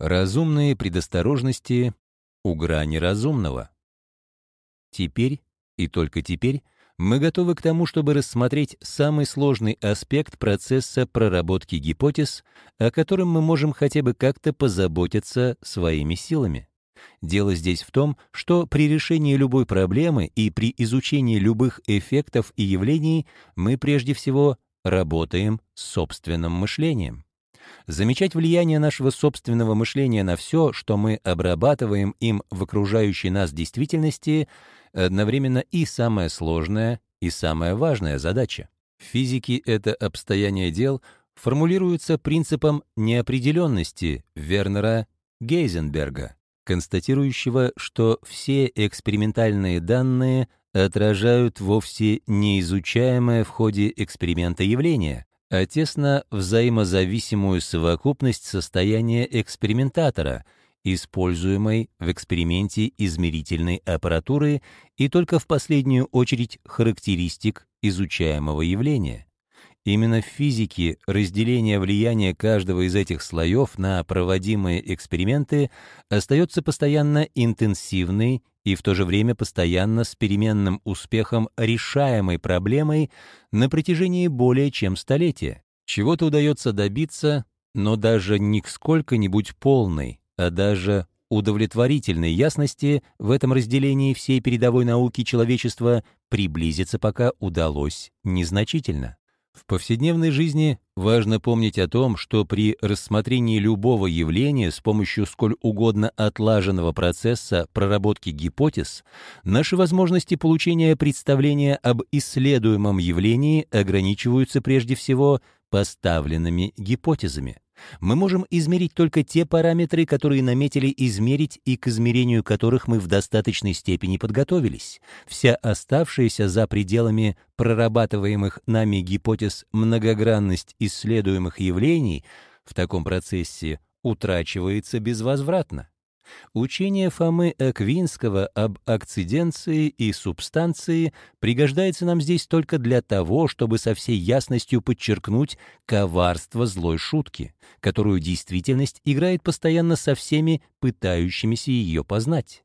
Разумные предосторожности у грани разумного. Теперь, и только теперь, мы готовы к тому, чтобы рассмотреть самый сложный аспект процесса проработки гипотез, о котором мы можем хотя бы как-то позаботиться своими силами. Дело здесь в том, что при решении любой проблемы и при изучении любых эффектов и явлений мы прежде всего работаем с собственным мышлением. Замечать влияние нашего собственного мышления на все, что мы обрабатываем им в окружающей нас действительности, одновременно и самая сложная, и самая важная задача. В физике это обстояние дел формулируется принципом неопределенности Вернера Гейзенберга, констатирующего, что все экспериментальные данные отражают вовсе неизучаемое в ходе эксперимента явление, а тесно взаимозависимую совокупность состояния экспериментатора, используемой в эксперименте измерительной аппаратуры и только в последнюю очередь характеристик изучаемого явления. Именно в физике разделение влияния каждого из этих слоев на проводимые эксперименты остается постоянно интенсивной и в то же время постоянно с переменным успехом решаемой проблемой на протяжении более чем столетия. Чего-то удается добиться, но даже не к сколько-нибудь полной, а даже удовлетворительной ясности в этом разделении всей передовой науки человечества приблизиться пока удалось незначительно. В повседневной жизни важно помнить о том, что при рассмотрении любого явления с помощью сколь угодно отлаженного процесса проработки гипотез наши возможности получения представления об исследуемом явлении ограничиваются прежде всего поставленными гипотезами мы можем измерить только те параметры, которые наметили измерить и к измерению которых мы в достаточной степени подготовились. Вся оставшаяся за пределами прорабатываемых нами гипотез многогранность исследуемых явлений в таком процессе утрачивается безвозвратно. Учение Фомы Аквинского об акциденции и субстанции пригождается нам здесь только для того, чтобы со всей ясностью подчеркнуть коварство злой шутки, которую действительность играет постоянно со всеми пытающимися ее познать.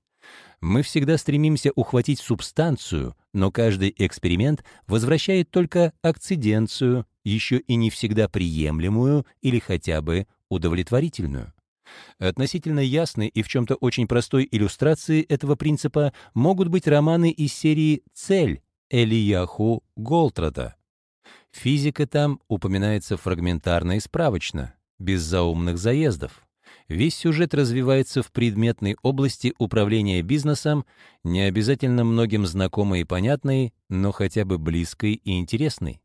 Мы всегда стремимся ухватить субстанцию, но каждый эксперимент возвращает только акциденцию, еще и не всегда приемлемую или хотя бы удовлетворительную. Относительно ясной и в чем-то очень простой иллюстрацией этого принципа могут быть романы из серии «Цель» Элияху Голтрата. Физика там упоминается фрагментарно и справочно, без заумных заездов. Весь сюжет развивается в предметной области управления бизнесом, не обязательно многим знакомой и понятной, но хотя бы близкой и интересной.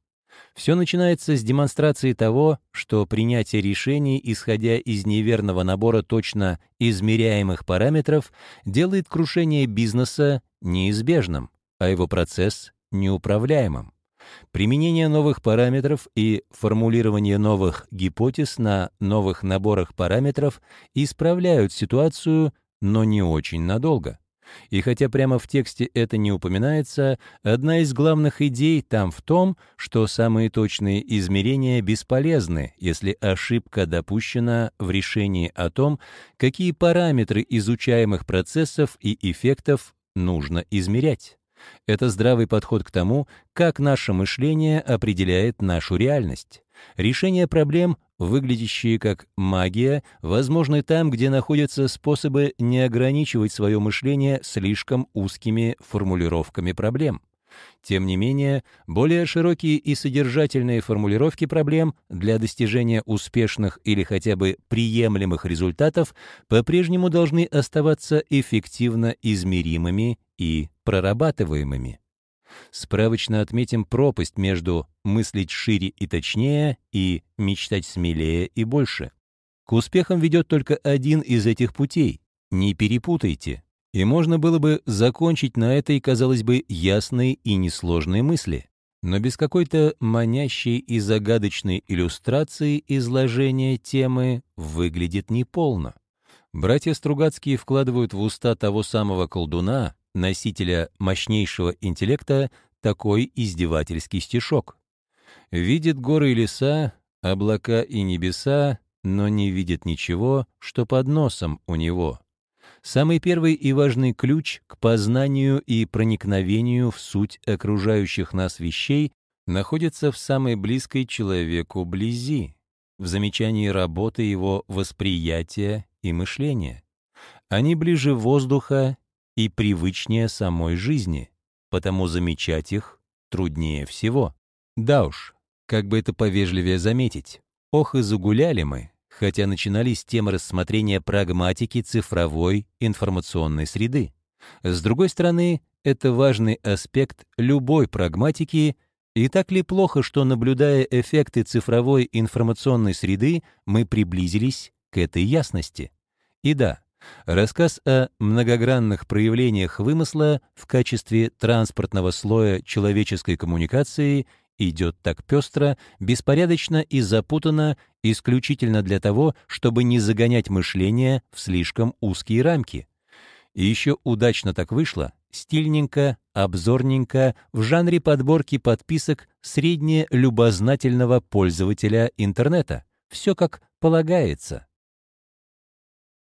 Все начинается с демонстрации того, что принятие решений, исходя из неверного набора точно измеряемых параметров, делает крушение бизнеса неизбежным, а его процесс — неуправляемым. Применение новых параметров и формулирование новых гипотез на новых наборах параметров исправляют ситуацию, но не очень надолго. И хотя прямо в тексте это не упоминается, одна из главных идей там в том, что самые точные измерения бесполезны, если ошибка допущена в решении о том, какие параметры изучаемых процессов и эффектов нужно измерять. Это здравый подход к тому, как наше мышление определяет нашу реальность. Решение проблем выглядящие как магия, возможны там, где находятся способы не ограничивать свое мышление слишком узкими формулировками проблем. Тем не менее, более широкие и содержательные формулировки проблем для достижения успешных или хотя бы приемлемых результатов по-прежнему должны оставаться эффективно измеримыми и прорабатываемыми. Справочно отметим пропасть между мыслить шире и точнее и мечтать смелее и больше. К успехам ведет только один из этих путей. Не перепутайте. И можно было бы закончить на этой, казалось бы, ясной и несложной мысли. Но без какой-то манящей и загадочной иллюстрации изложение темы выглядит неполно. Братья Стругацкие вкладывают в уста того самого колдуна, носителя мощнейшего интеллекта, такой издевательский стишок. Видит горы и леса, облака и небеса, но не видит ничего, что под носом у него. Самый первый и важный ключ к познанию и проникновению в суть окружающих нас вещей находится в самой близкой человеку близи, в замечании работы его восприятия и мышления. Они ближе воздуха и привычнее самой жизни, потому замечать их труднее всего. Да уж, как бы это повежливее заметить, ох и загуляли мы, хотя начинали с темы рассмотрения прагматики цифровой информационной среды. С другой стороны, это важный аспект любой прагматики, и так ли плохо, что, наблюдая эффекты цифровой информационной среды, мы приблизились к этой ясности? И да, рассказ о многогранных проявлениях вымысла в качестве транспортного слоя человеческой коммуникации идет так пестро, беспорядочно и запутанно исключительно для того, чтобы не загонять мышление в слишком узкие рамки. И еще удачно так вышло, стильненько, обзорненько, в жанре подборки подписок средне любознательного пользователя интернета. Все как полагается.